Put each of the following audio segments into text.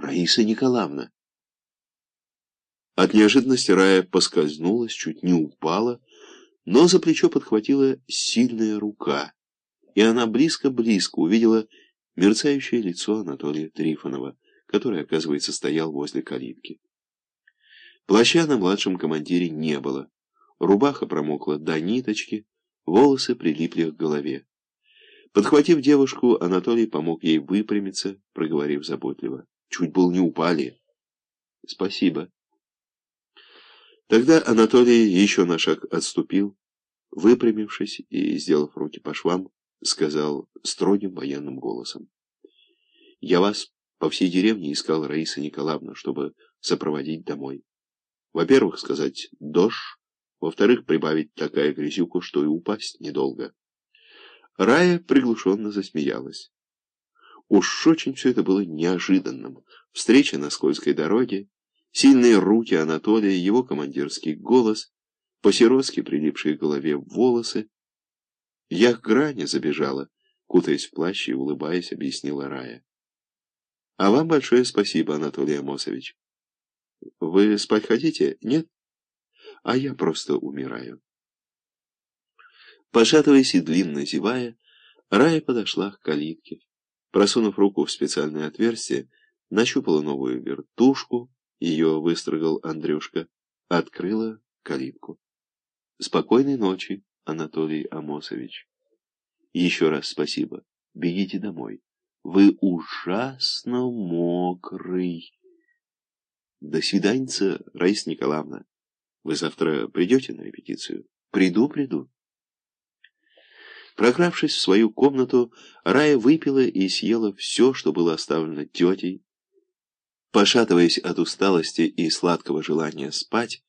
Раиса Николаевна. От неожиданности Рая поскользнулась, чуть не упала, но за плечо подхватила сильная рука, и она близко-близко увидела мерцающее лицо Анатолия Трифонова, который, оказывается, стоял возле калитки. Плаща на младшем командире не было, рубаха промокла до ниточки, волосы прилипли к голове. Подхватив девушку, Анатолий помог ей выпрямиться, проговорив заботливо. Чуть был не упали. Спасибо. Тогда Анатолий еще на шаг отступил, выпрямившись и, сделав руки по швам, сказал строгим военным голосом. «Я вас по всей деревне искал, Раиса Николаевна, чтобы сопроводить домой. Во-первых, сказать «дождь», во-вторых, прибавить такая грязюку, что и упасть недолго». Рая приглушенно засмеялась. Уж очень все это было неожиданным. Встреча на скользкой дороге, сильные руки Анатолия, его командирский голос, по-сиротски прилипшие к голове волосы. Я к грани забежала, кутаясь в плащ и улыбаясь, объяснила Рая. А вам большое спасибо, Анатолий Амосович. Вы спать хотите? Нет? А я просто умираю. Пошатываясь и длинно зевая, Рая подошла к калитке. Просунув руку в специальное отверстие, нащупала новую вертушку, ее выстрогал Андрюшка, открыла калитку. Спокойной ночи, Анатолий Амосович. Еще раз спасибо. Бегите домой. Вы ужасно мокрый. До свиданьца, Раиса Николаевна. Вы завтра придете на репетицию? Приду, приду. Прокравшись в свою комнату, Рая выпила и съела все, что было оставлено тетей. Пошатываясь от усталости и сладкого желания спать,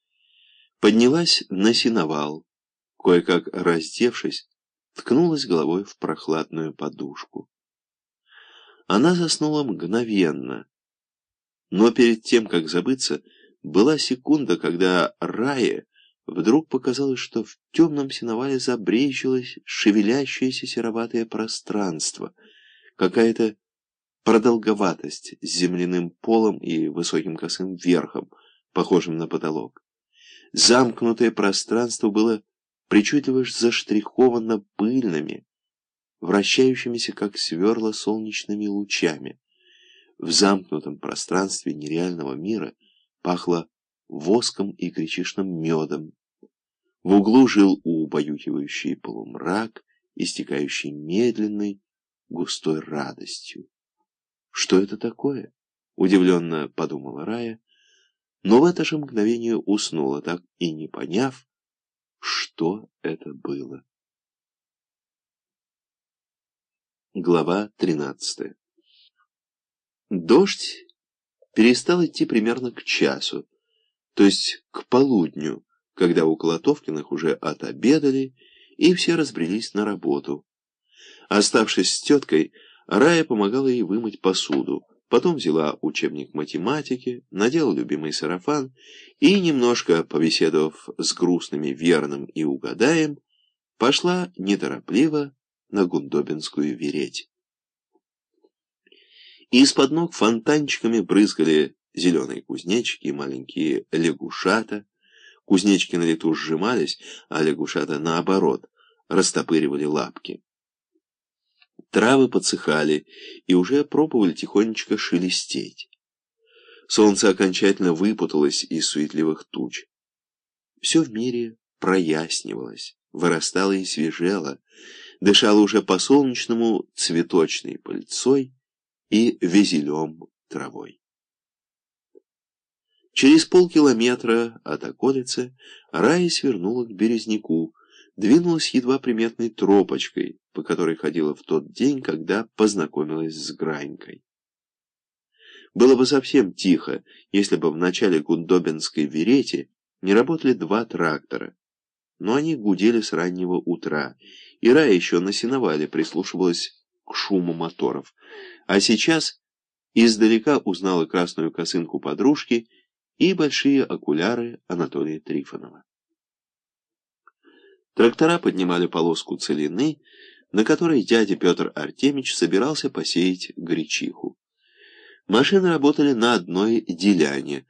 поднялась на сеновал, кое-как раздевшись, ткнулась головой в прохладную подушку. Она заснула мгновенно, но перед тем, как забыться, была секунда, когда Рая Вдруг показалось, что в темном сеновале забрежилось шевелящееся сероватое пространство, какая-то продолговатость с земляным полом и высоким косым верхом, похожим на потолок. Замкнутое пространство было причудливо заштриховано пыльными, вращающимися, как сверла, солнечными лучами. В замкнутом пространстве нереального мира пахло воском и гречишным медом, в углу жил убаюкивающий полумрак, истекающий медленной, густой радостью. «Что это такое?» — удивленно подумала Рая, но в это же мгновение уснула, так и не поняв, что это было. Глава тринадцатая Дождь перестал идти примерно к часу, то есть к полудню, когда у Колотовкиных уже отобедали, и все разбрелись на работу. Оставшись с теткой, Рая помогала ей вымыть посуду, потом взяла учебник математики, надела любимый сарафан и, немножко побеседовав с грустными Верным и Угадаем, пошла неторопливо на Гундобинскую вереть. Из-под ног фонтанчиками брызгали зеленые кузнечики и маленькие лягушата, Кузнечки на лету сжимались, а лягушата, наоборот, растопыривали лапки. Травы подсыхали и уже пробовали тихонечко шелестеть. Солнце окончательно выпуталось из суетливых туч. Все в мире прояснивалось, вырастало и свежело, дышало уже по-солнечному цветочной пыльцой и везелем травой. Через полкилометра от околицы Рая свернула к березняку, двинулась едва приметной тропочкой, по которой ходила в тот день, когда познакомилась с Гранькой. Было бы совсем тихо, если бы в начале Гундобинской верети не работали два трактора, но они гудели с раннего утра, и Рая еще на сеновале прислушивалась к шуму моторов, а сейчас издалека узнала красную косынку подружки и большие окуляры Анатолия Трифонова. Трактора поднимали полоску целины, на которой дядя Петр Артемич собирался посеять гречиху. Машины работали на одной деляне.